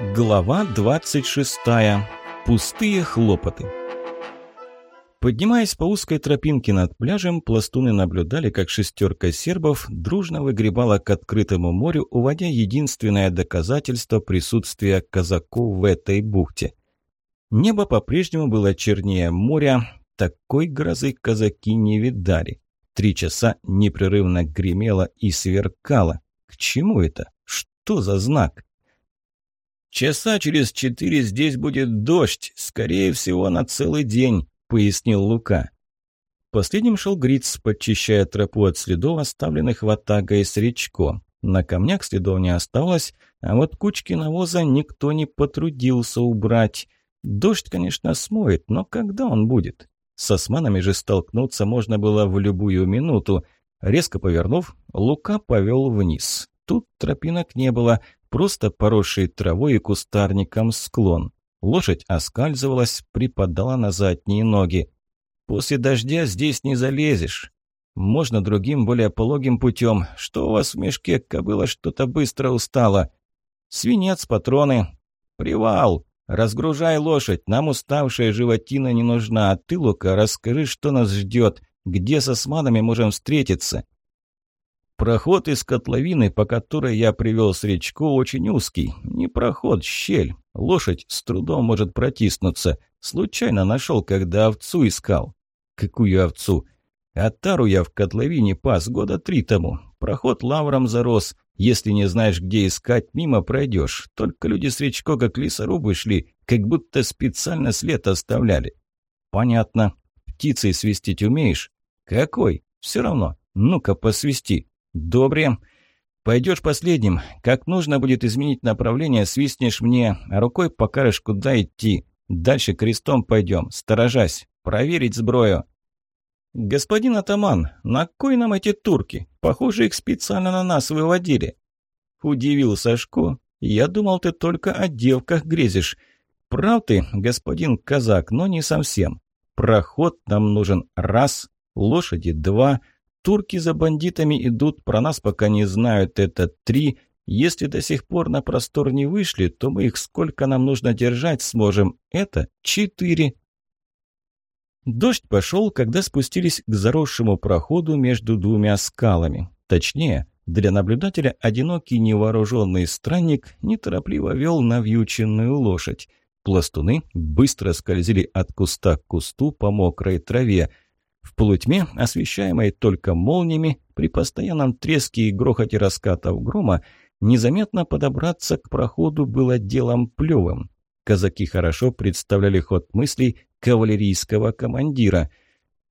Глава 26. Пустые хлопоты. Поднимаясь по узкой тропинке над пляжем, пластуны наблюдали, как шестерка сербов дружно выгребала к открытому морю, уводя единственное доказательство присутствия казаков в этой бухте. Небо по-прежнему было чернее моря, такой грозы казаки не видали. Три часа непрерывно гремело и сверкало. К чему это? Что за знак? «Часа через четыре здесь будет дождь, скорее всего, на целый день», — пояснил Лука. Последним шел Гриц, подчищая тропу от следов, оставленных ватагой с речко. На камнях следов не осталось, а вот кучки навоза никто не потрудился убрать. Дождь, конечно, смоет, но когда он будет? С османами же столкнуться можно было в любую минуту. Резко повернув, Лука повел вниз. Тут тропинок не было, просто поросший травой и кустарником склон. Лошадь оскальзывалась, припадала на задние ноги. «После дождя здесь не залезешь. Можно другим, более пологим путем. Что у вас в мешке, кобыла что-то быстро устала?» «Свинец, патроны». «Привал! Разгружай лошадь, нам уставшая животина не нужна, а ты, Лука, расскажи, что нас ждет, где с османами можем встретиться». Проход из котловины, по которой я привел Сречко, очень узкий. Не проход, щель. Лошадь с трудом может протиснуться. Случайно нашел, когда овцу искал. Какую овцу? Атару я в котловине пас года три тому. Проход лавром зарос. Если не знаешь, где искать, мимо пройдешь. Только люди с Речко как лесорубы шли, как будто специально след оставляли. Понятно. Птицей свистить умеешь? Какой? Все равно. Ну-ка, посвисти. «Добре. Пойдешь последним. Как нужно будет изменить направление, свистнешь мне, а рукой покажешь, куда идти. Дальше крестом пойдем, сторожась. Проверить сброю». «Господин атаман, на кой нам эти турки? Похоже, их специально на нас выводили». Удивил Сашко. «Я думал, ты только о девках грезишь. Прав ты, господин казак, но не совсем. Проход нам нужен раз, лошади два, Турки за бандитами идут, про нас пока не знают, это три. Если до сих пор на простор не вышли, то мы их сколько нам нужно держать сможем. Это четыре. Дождь пошел, когда спустились к заросшему проходу между двумя скалами. Точнее, для наблюдателя одинокий невооруженный странник неторопливо вел навьюченную лошадь. Пластуны быстро скользили от куста к кусту по мокрой траве – в полутьме, освещаемой только молниями, при постоянном треске и грохоте раскатов грома, незаметно подобраться к проходу было делом плевым. Казаки хорошо представляли ход мыслей кавалерийского командира.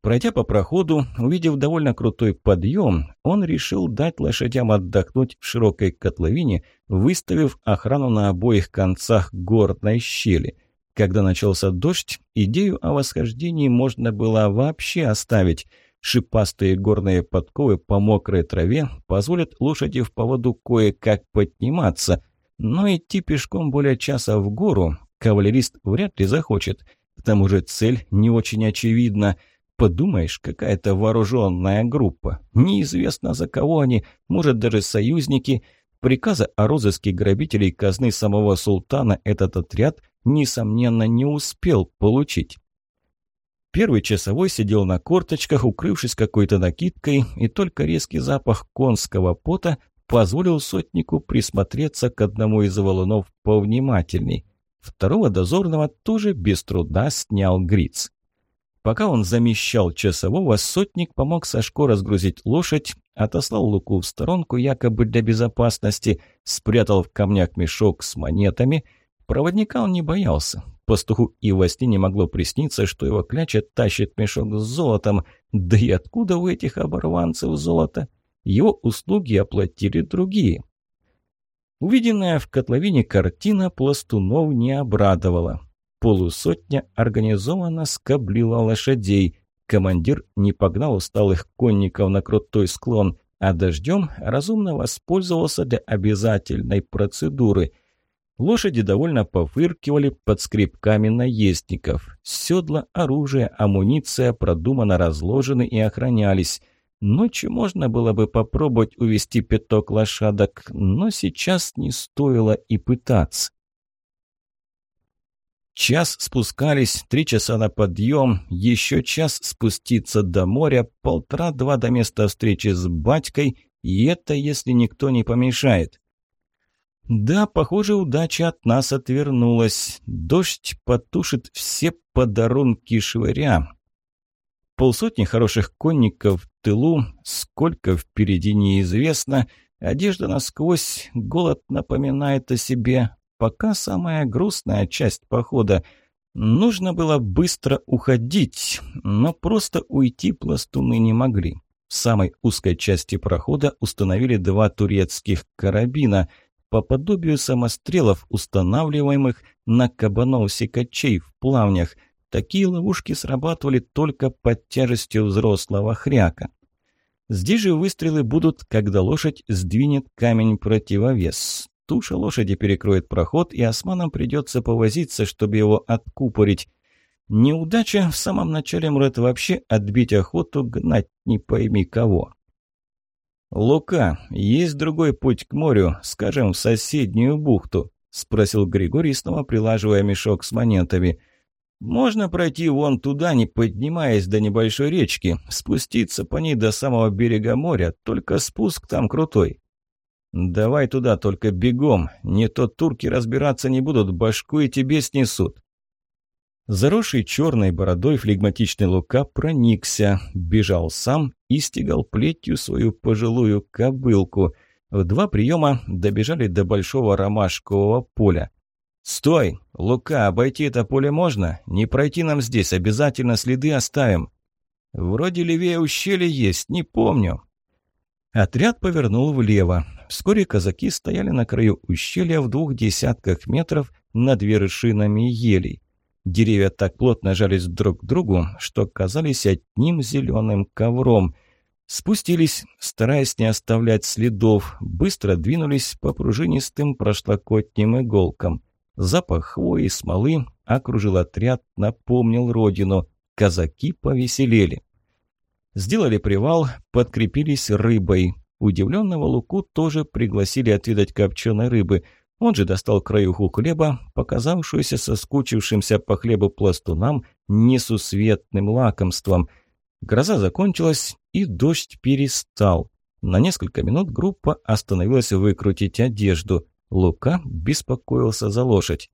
Пройдя по проходу, увидев довольно крутой подъем, он решил дать лошадям отдохнуть в широкой котловине, выставив охрану на обоих концах горной щели – когда начался дождь, идею о восхождении можно было вообще оставить. Шипастые горные подковы по мокрой траве позволят лошади в поводу кое-как подниматься, но идти пешком более часа в гору кавалерист вряд ли захочет. К тому же цель не очень очевидна. Подумаешь, какая-то вооруженная группа. Неизвестно за кого они, может даже союзники. Приказа о розыске грабителей казны самого султана этот отряд несомненно, не успел получить. Первый часовой сидел на корточках, укрывшись какой-то накидкой, и только резкий запах конского пота позволил сотнику присмотреться к одному из валунов повнимательней. Второго дозорного тоже без труда снял Гриц. Пока он замещал часового, сотник помог Сашко разгрузить лошадь, отослал Луку в сторонку якобы для безопасности, спрятал в камнях мешок с монетами – Проводника он не боялся. Пастуху и во сне не могло присниться, что его кляча тащит мешок с золотом. Да и откуда у этих оборванцев золото? Его услуги оплатили другие. Увиденная в котловине картина пластунов не обрадовала. Полусотня организованно скоблила лошадей. Командир не погнал усталых конников на крутой склон, а дождем разумно воспользовался для обязательной процедуры – Лошади довольно пофыркивали под скребками наездников. Седла, оружие, амуниция продуманно разложены и охранялись. Ночью можно было бы попробовать увести пяток лошадок, но сейчас не стоило и пытаться. Час спускались, три часа на подъем, еще час спуститься до моря, полтора-два до места встречи с батькой, и это если никто не помешает. Да, похоже, удача от нас отвернулась. Дождь потушит все подарунки швыря. Полсотни хороших конников в тылу, сколько впереди неизвестно. Одежда насквозь, голод напоминает о себе, пока самая грустная часть похода. Нужно было быстро уходить, но просто уйти пластуны не могли. В самой узкой части прохода установили два турецких карабина по подобию самострелов, устанавливаемых на кабанов-секачей в плавнях. Такие ловушки срабатывали только под тяжестью взрослого хряка. Здесь же выстрелы будут, когда лошадь сдвинет камень противовес. Туша лошади перекроет проход, и османам придется повозиться, чтобы его откупорить. Неудача в самом начале может вообще отбить охоту гнать не пойми кого. «Лука, есть другой путь к морю, скажем, в соседнюю бухту?» – спросил Григорий, снова прилаживая мешок с монетами. «Можно пройти вон туда, не поднимаясь до небольшой речки, спуститься по ней до самого берега моря, только спуск там крутой. «Давай туда, только бегом. Не то турки разбираться не будут, башку и тебе снесут». Заросший черной бородой флегматичный Лука проникся, бежал сам и стегал плетью свою пожилую кобылку. В два приема добежали до большого ромашкового поля. «Стой! Лука, обойти это поле можно? Не пройти нам здесь, обязательно следы оставим». «Вроде левее ущелья есть, не помню». Отряд повернул влево. Вскоре казаки стояли на краю ущелья в двух десятках метров над вершинами елей. Деревья так плотно жались друг к другу, что казались одним зеленым ковром. Спустились, стараясь не оставлять следов, быстро двинулись по пружинистым прошлогодним иголкам. Запах хвои и смолы окружил отряд, напомнил родину. Казаки повеселели. Сделали привал, подкрепились рыбой. Удивленного Луку тоже пригласили отведать копченой рыбы. Он же достал краюху хлеба, показавшуюся соскучившимся по хлебу пластунам несусветным лакомством. Гроза закончилась, и дождь перестал. На несколько минут группа остановилась выкрутить одежду. Лука беспокоился за лошадь.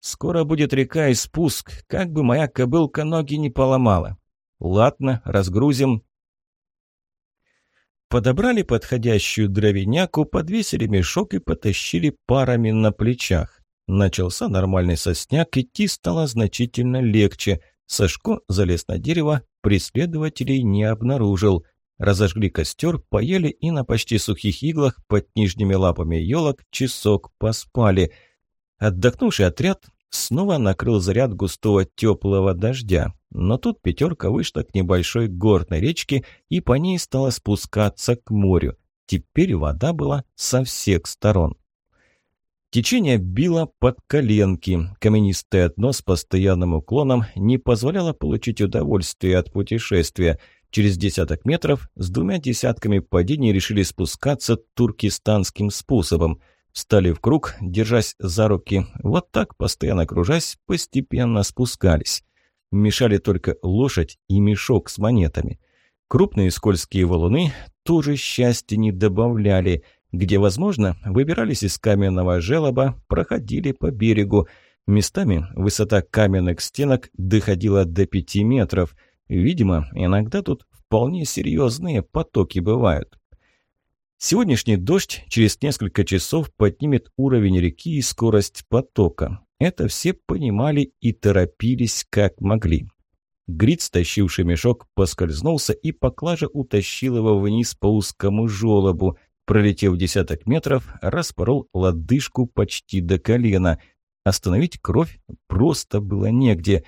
«Скоро будет река и спуск, как бы моя кобылка ноги не поломала». «Ладно, разгрузим, Подобрали подходящую дровяняку, подвесили мешок и потащили парами на плечах. Начался нормальный сосняк, идти стало значительно легче. Сашко залез на дерево, преследователей не обнаружил. Разожгли костер, поели и на почти сухих иглах под нижними лапами елок часок поспали. Отдохнувший отряд снова накрыл заряд густого теплого дождя. Но тут пятерка вышла к небольшой горной речке и по ней стала спускаться к морю. Теперь вода была со всех сторон. Течение било под коленки. Каменистое дно с постоянным уклоном не позволяло получить удовольствие от путешествия. Через десяток метров с двумя десятками падений решили спускаться туркестанским способом. Встали в круг, держась за руки. Вот так, постоянно кружась, постепенно спускались мешали только лошадь и мешок с монетами. Крупные скользкие валуны тоже счастья не добавляли. Где возможно, выбирались из каменного желоба, проходили по берегу. Местами высота каменных стенок доходила до пяти метров. Видимо, иногда тут вполне серьезные потоки бывают. Сегодняшний дождь через несколько часов поднимет уровень реки и скорость потока. Это все понимали и торопились как могли. Грит, стащивший мешок, поскользнулся, и поклажа утащил его вниз по узкому желобу. Пролетев десяток метров, распорол лодыжку почти до колена. Остановить кровь просто было негде.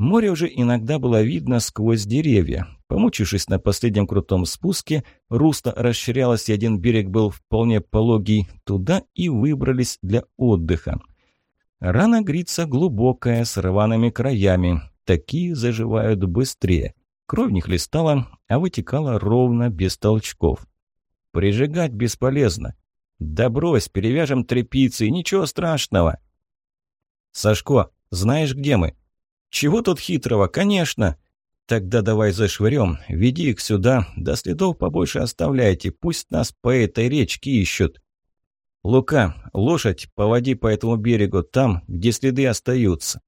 Море уже иногда было видно сквозь деревья. Помучившись на последнем крутом спуске, русло расширялось, и один берег был вполне пологий. Туда и выбрались для отдыха. Рана грица глубокая, с рваными краями. Такие заживают быстрее. Кровь не хлестала, а вытекала ровно, без толчков. Прижигать бесполезно. Да брось, перевяжем тряпицей, ничего страшного. Сашко, Знаешь, где мы?» «Чего тут хитрого? Конечно!» «Тогда давай зашвырем, веди их сюда, до следов побольше оставляйте, пусть нас по этой речке ищут». «Лука, лошадь, поводи по этому берегу, там, где следы остаются».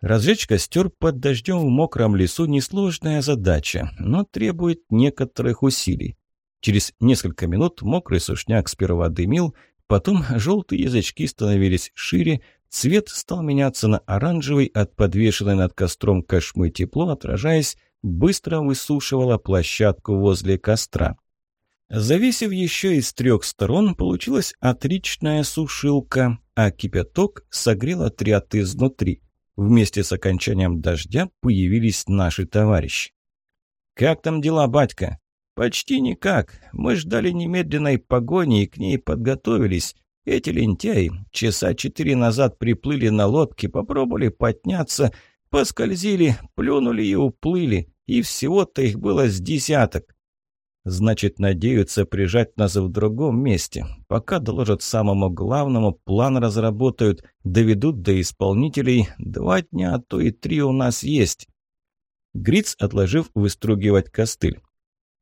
Разжечь костер под дождем в мокром лесу – несложная задача, но требует некоторых усилий. Через несколько минут мокрый сушняк сперва дымил, потом желтые язычки становились шире, цвет стал меняться на оранжевый от подвешенной над костром кошмы тепло, отражаясь, быстро высушивала площадку возле костра. Зависев еще из трех сторон, получилась отличная сушилка, а кипяток согрел отряд изнутри. Вместе с окончанием дождя появились наши товарищи. «Как там дела, батька?» «Почти никак. Мы ждали немедленной погони и к ней подготовились. Эти лентяи часа четыре назад приплыли на лодке, попробовали подняться, поскользили, плюнули и уплыли. И всего-то их было с десяток. Значит, надеются прижать нас в другом месте. Пока доложат самому главному, план разработают, доведут до исполнителей. Два дня, а то и три у нас есть. Гриц, отложив выстругивать костыль.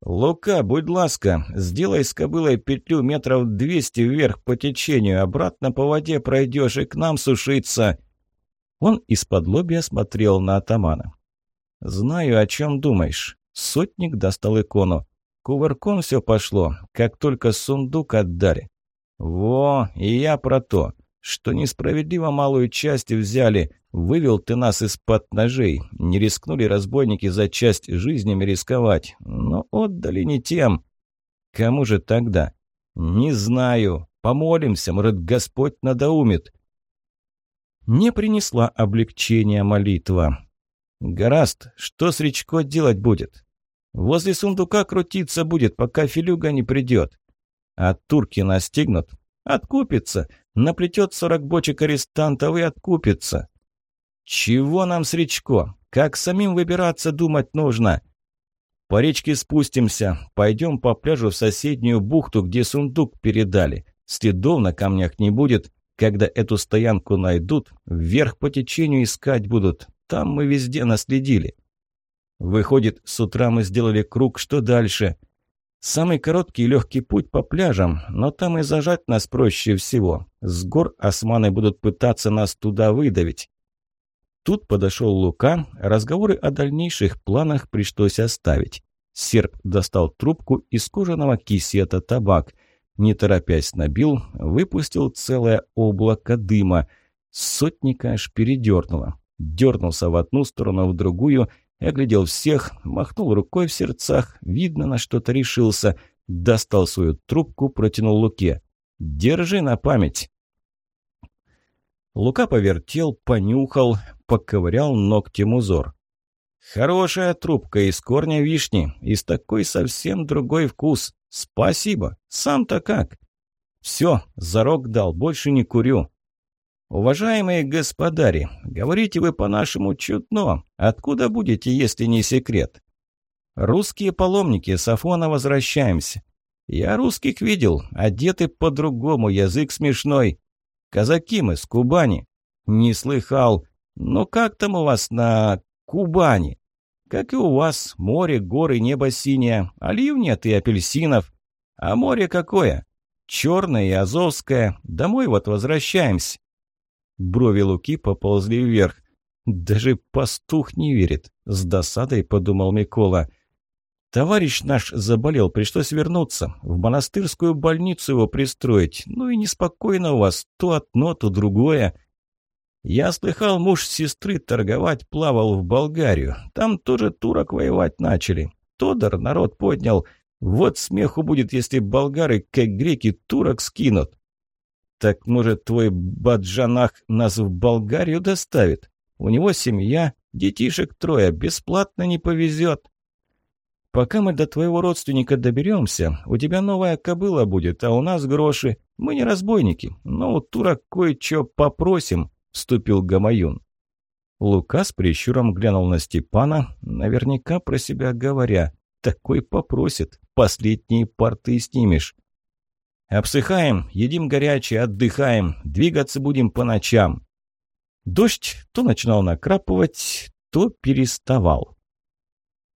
«Лука, будь ласка, сделай с кобылой петлю метров двести вверх по течению, обратно по воде пройдешь и к нам сушиться». Он из-под лобья смотрел на атамана. «Знаю, о чем думаешь». Сотник достал икону. Кувырком все пошло, как только сундук отдали. «Во, и я про то, что несправедливо малую часть взяли. Вывел ты нас из-под ножей. Не рискнули разбойники за часть жизнями рисковать, но отдали не тем. Кому же тогда? Не знаю. Помолимся, может, Господь надоумит». Не принесла облегчения молитва. «Гораст, что с речко делать будет?» Возле сундука крутиться будет, пока Филюга не придет. А турки настигнут. Откупится. Наплетет сорок бочек арестантов и откупится. Чего нам с речко? Как самим выбираться думать нужно? По речке спустимся. Пойдем по пляжу в соседнюю бухту, где сундук передали. Следов на камнях не будет. Когда эту стоянку найдут, вверх по течению искать будут. Там мы везде наследили. Выходит, с утра мы сделали круг, что дальше? Самый короткий и легкий путь по пляжам, но там и зажать нас проще всего. С гор османы будут пытаться нас туда выдавить. Тут подошел Лука, разговоры о дальнейших планах пришлось оставить. Серп достал трубку из кожаного кисета табак. Не торопясь набил, выпустил целое облако дыма. Сотника аж передернуло. Дернулся в одну сторону, в другую – Оглядел всех, махнул рукой в сердцах, видно, на что-то решился. Достал свою трубку, протянул Луке. «Держи на память!» Лука повертел, понюхал, поковырял ногтем узор. «Хорошая трубка из корня вишни, из такой совсем другой вкус. Спасибо. Сам-то как?» «Все, зарок дал, больше не курю. «Уважаемые господари, говорите вы по-нашему чутно. Откуда будете, если не секрет?» «Русские паломники, с Афона возвращаемся». «Я русских видел, одеты по-другому, язык смешной. Казаки мы, с Кубани». «Не слыхал. Но как там у вас на Кубани?» «Как и у вас, море, горы, небо синее, нет и апельсинов. А море какое? Черное и азовское. Домой вот возвращаемся». Брови Луки поползли вверх. «Даже пастух не верит», — с досадой подумал Микола. «Товарищ наш заболел, пришлось вернуться. В монастырскую больницу его пристроить. Ну и неспокойно у вас, то одно, то другое». «Я слыхал, муж сестры торговать плавал в Болгарию. Там тоже турок воевать начали. Тодор народ поднял. Вот смеху будет, если болгары, как греки, турок скинут». «Так, может, твой Баджанах нас в Болгарию доставит? У него семья, детишек трое, бесплатно не повезет». «Пока мы до твоего родственника доберемся, у тебя новая кобыла будет, а у нас гроши. Мы не разбойники, но у турок кое-что попросим», — вступил Гамаюн. Лука с прищуром глянул на Степана, наверняка про себя говоря. «Такой попросит, последние порты снимешь». Обсыхаем, едим горячее, отдыхаем, двигаться будем по ночам. Дождь то начинал накрапывать, то переставал.